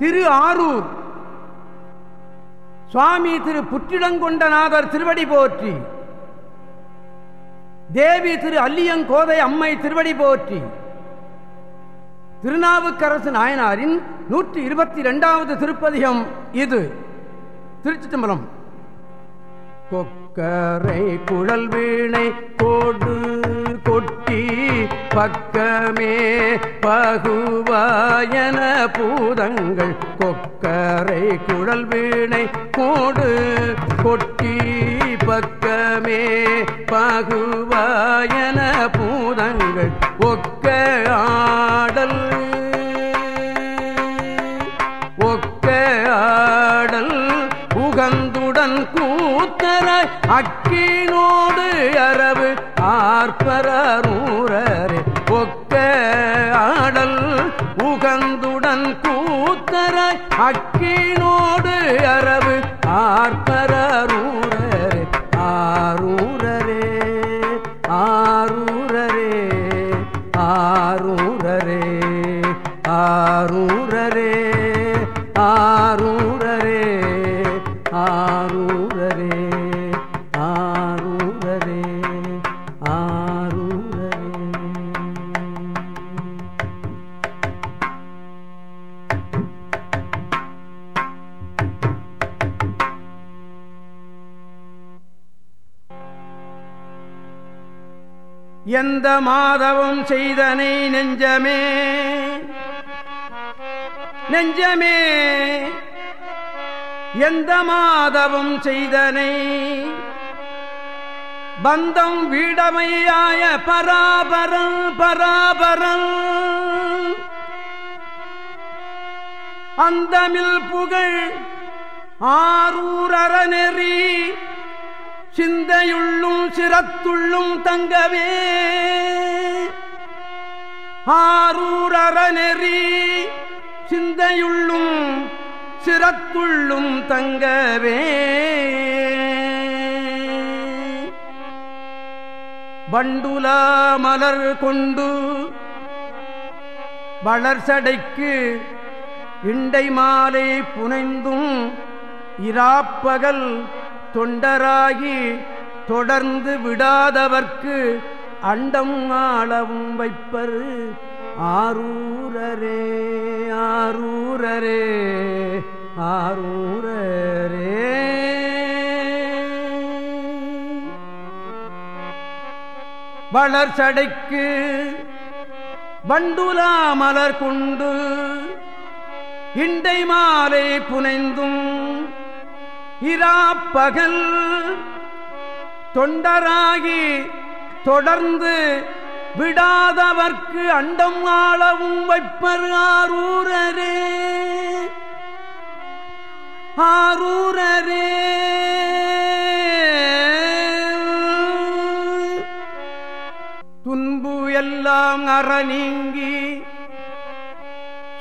திரு ஆரூர். சுவாமி திரு புற்றிடங்கொண்டநாதர் திருவடி போற்றி. தேவி திரு அல்லியங்கோதை அம்மை திருவடி போற்றி. திருநாவுக்கரசு நாயனாரின் நூற்றி இருபத்தி இரண்டாவது திருப்பதிகம் இது. திருச்சி தம்பரம் கொக்கரை குழல் வீணை கோடு ஒட்டி பக்கமே பகுவாயன பூதங்கள் கொக்கரை குழல் வீணை கோடு கொட்டி பக்கமே பகுவாயன பூதங்கள் ஒக்க ஆடல் ஒக்க ஆடல் உகந்துடன் கூத்தராய் அக்கினோடு அரவு ஆர்ப்பரூரரே ஒக்க ஆடல் உகந்துடன் கூத்தர அக்கினோடு அரவு ஆர்ப்பரூரரே ஆரூரரே ஆரூரரே. எந்த மாதவம் செய்தனை நெஞ்சமே. நெஞ்சமே. எந்த மாதவம் செய்தனை. பந்தம் வீடமையாய பராபரம் பராபரம். அந்தமில் புகழ் ஆரூரற நெறி சிந்தையுள்ளும் சிரத்துள்ளும் தங்கவே. ஆரூரற நெறி சிந்தையுள்ளும் சிரத்துள்ளும் தங்கவே. வண்டுலா மலர் கொண்டு வளர்சடைக்கு இண்டை மாலை புனைந்தும் இராப்பகல் தொண்டராகி தொடர்ந்து விடாதவர்க்கு அண்டம் ஆளவும் வைப்பர். ஆரூரரே ஆரூரரே ஆரூரரே. வளர்ச்சடைக்கு வண்டுலா மலர் கொண்டு இண்டை மாலை புனைந்தும் இராப்பகல் தொண்டராகி தொடர்ந்து விடாதவர்க்கு அண்டம் ஆளவும் வைப்பர் ஆரூரரே. ஆரூரரே. துன்பு எல்லாம் அற நீங்கி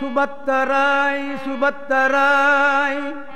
சுபத்தராய் சுபத்தராய்.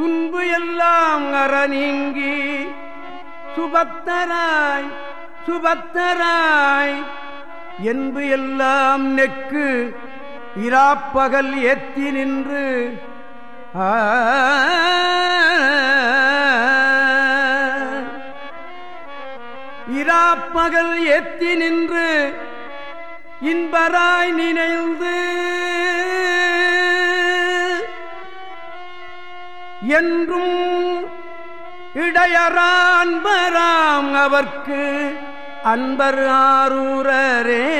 துன்பு எல்லாம் அற நீங்கி சுபத்தராய் சுபத்தராய் என்பு எல்லாம் நெக்கு இராப்பகல் ஏத்தி நின்று ஆ இராப்பகல் ஏத்தி நின்று இன்பராய் நினைந்து என்றும் இடையரான்பராம் அவர்க்கு அன்பர் ஆரூரரே.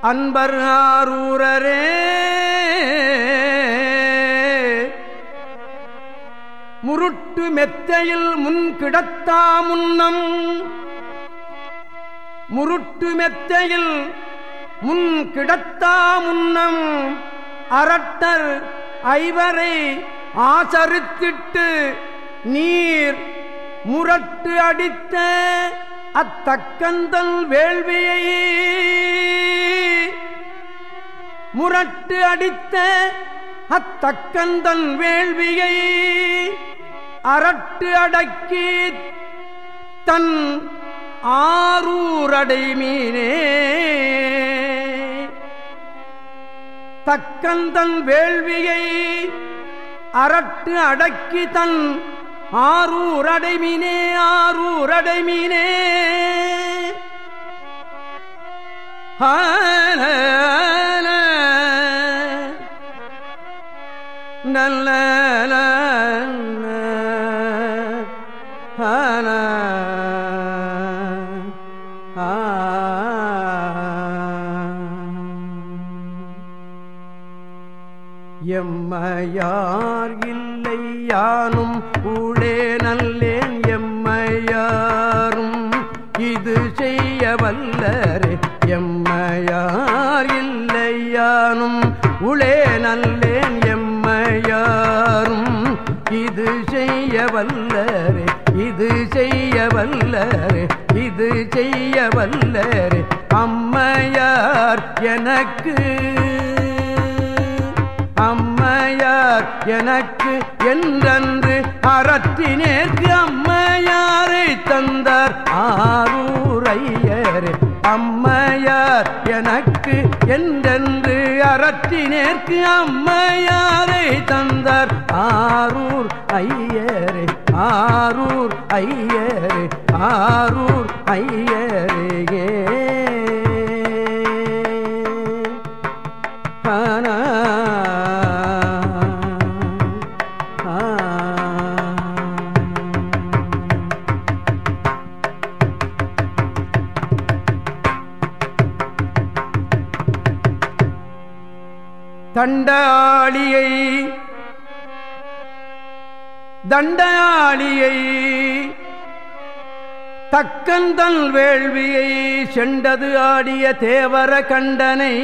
அன்பர் ஆரூரரே. முருட்டு மெத்தையில் முன் கிடத்தா முன்னம் முருட்டு மெத்தையில் முன் கிடத்தா முன்னம் அரட்டர் ஐவரை ஆசரித்திட்டு நீர் முரட்டு அடித்த அத்தக்கந்தல் வேள்வியை முரட்டு அடித்த அத்தக்கந்தன் வேள்வியை அரட்டு அடக்கி தன் ஆரூரடை மீனே. தக்கந்தன் வேள்வியை அரட்டு அடக்கி தன் ஆரூரடைமீனே ஆரூரடைமீனே. நல்ல தானும் ஊழே நல்லேன் எம்மையாரும். இது செய்ய வல்லரே எம்மையார் இல்லையானும். உளே நல்லேன் எம்மையாரும். இது செய்ய வல்லரே இது செய்ய வல்லரே இது செய்ய வல்லரே. அம்மையார் எனக்கு அம்மையார் எனக்கு என்றன்று அறத்தினேற்கு அம்மையாரை தந்தார். ஆரூரையரே அம்மையார் எனக்கு என்றென்று அறத்தினேற்கு அம்மையாரை தந்தார். ஆரூர் ஐயரே ஆரூர் ஐயரே ஆரூர் ஐயரே தண்டாளியை தண்டாளியை தக்கந்தல் வேள்வியை செண்டது ஆடிய தேவர கண்டனை.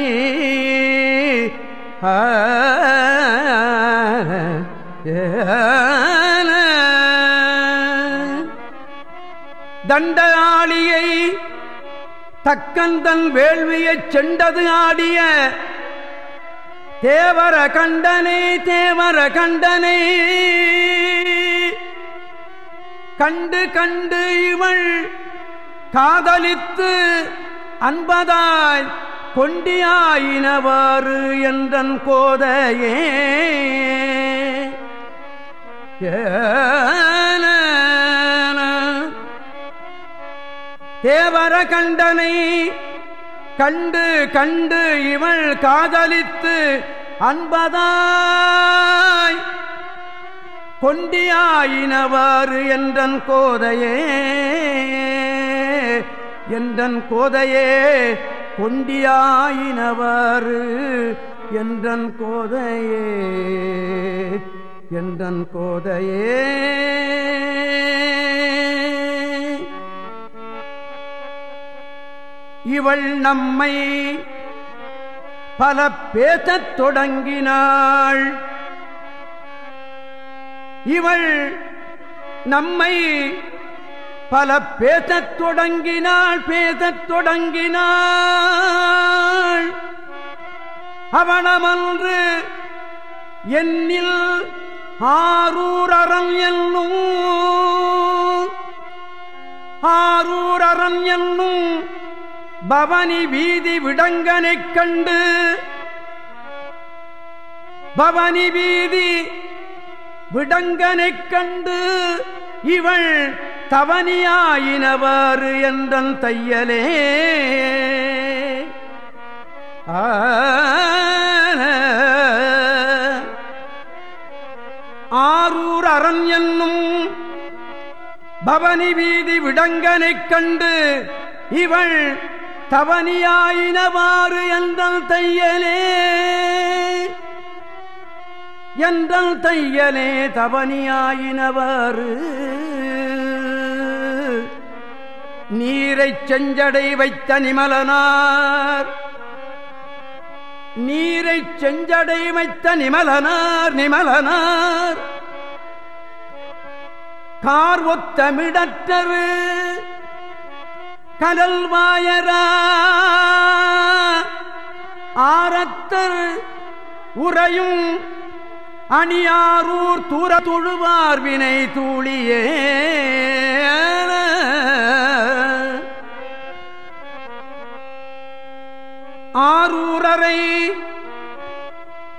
தண்டாளியை தக்கந்தன் வேள்வியைச் செண்டது ஆடிய தேவர கண்டனை தேவர கண்டனை கண்டு கண்டு இவள் காதலித்து அன்பதாய் கொண்டியாயினவாறு என்றன் கோதையே. தேவர கண்டனை கண்டு கண்டு இவள் காதலித்து அன்பதாய் கொண்டியாயினவாறு என்றன் கோதையே என்றன் கோதையே கொண்டியாயினவாறு என்றன் கோதையே என்றன் கோதையே. இவள் நம்மை பல பேசத் தொடங்கினாள். இவள் நம்மை பல பேசத் தொடங்கினாள் பேசத் தொடங்கினாள். அவனமன்று என்னில் ஆரூரரம் என்னும் ஆரூரரம் என்னும் பவனி வீதி விடங்கனைக் கண்டு பவனி வீதி விடங்கனைக் கண்டு இவள் தவனியாயினவாறு என்றன் தையலே. ஆரூர் அரண் என்னும் பவனி வீதி விடங்கனைக் கண்டு இவள் தவனியாயினவாறு என்றல் தையலே. என்றல் தையலே தவனியாயினவாறு. நீரை செஞ்சடை வைத்த நிமலனார். நீரை செஞ்சடை வைத்த நிமலனார் நிமலனார். கார் ஒத்தமிடற்றரு கடல் வாயரா ஆரத்தர் உறையும் அணியாரூர் தூர தொழுவார் வினை தூளியே ஆரூரரை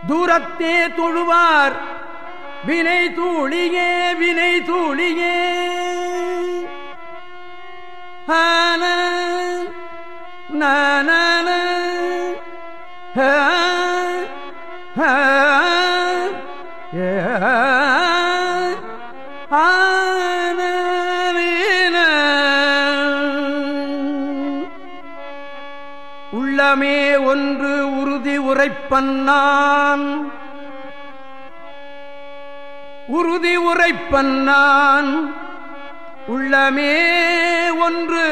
தூரத்தே தொழுவார் வினை தூளியே வினை தூளியே ஆன நன உள்ளமே ஒன்று உறுதி உரைப்பன்னான் உறுதி உரைப்பன்னான் உள்ளமே ஒன்று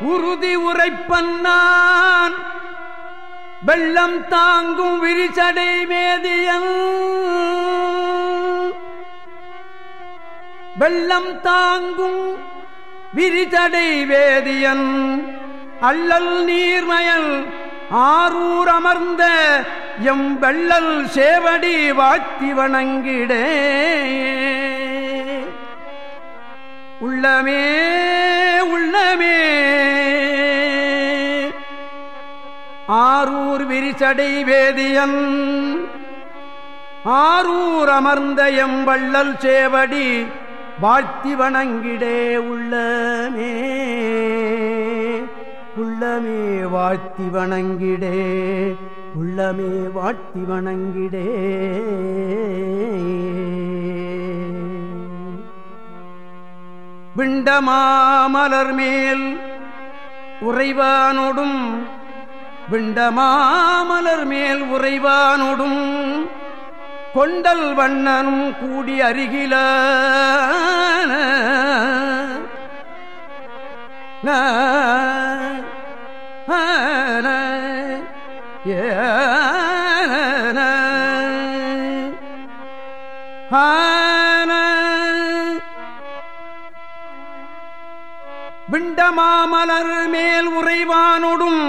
உறுதி உரைப்பன்னான். வெள்ளம் தாங்கும் விரிசடை மேதியன் வெள்ளம் தாங்கும் விரிதடை வேதியன். அல்லல் நீர்மயல் ஆரூர் அமர்ந்த எம் வெள்ளல் சேவடி வாழ்த்தி வணங்கிடே. உள்ளமே உள்ளமே. ஆரூர் விரிசடை வேதியன் ஆரூர் அமர்ந்த எம்பள்ளல் சேவடி வாழ்த்தி வணங்கிடே உள்ளமே. உள்ளமே வாழ்த்தி வணங்கிடே உள்ளமே வாழ்த்தி வணங்கிடே. விண்டமாமலர் மேல் உறைவானோடும் விண்டமாமலர் மேல் உறைவானோடும் கொண்டல் வண்ணனும் கூடி அருகில ஏ விண்டமாமலர் மேல் உறைவானோடும்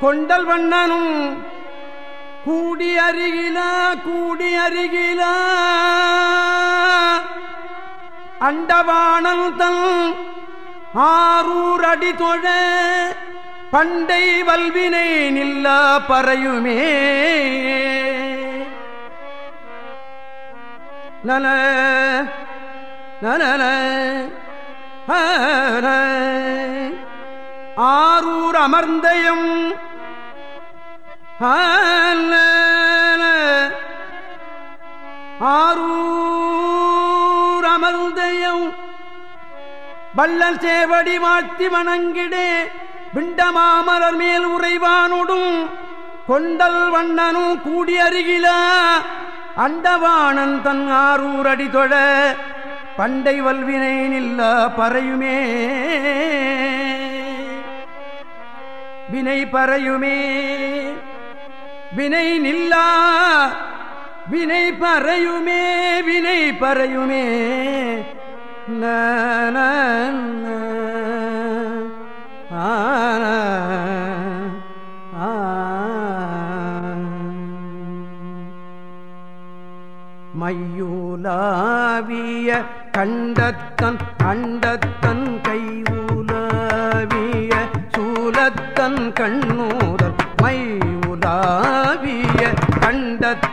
கொண்டல் வண்ணனும் கூடி அருகிலா கூடி அருகிலா. அண்டவாணல் தன் ஆரூர் அடி தொழ பண்டை வல்வினை நில்லா பறையுமே. நல நல. ஆரூர் அமர்ந்தயம் ஆரூர் அமர்ந்தயம் வள்ளல் சேவடி வாழ்த்தி வணங்கிடே விண்டமாமலர் மேல் உறைவானோடும் கொண்டல் வண்ணனும் கூடி அருகில அண்டவானன் தன் ஆரூரடி தொழ பண்டை வல்வினை நில்ல பறையுமே. வினை பறையுமே. வினை நில்லா வினை பறையுமே. வினை பறையுமே. நன மையூலாவிய கண்டத்தன் அண்டத்தன் கையூலாவிய சூலத்தன் கண்ணூதல் உலாவிய கண்டத்தன்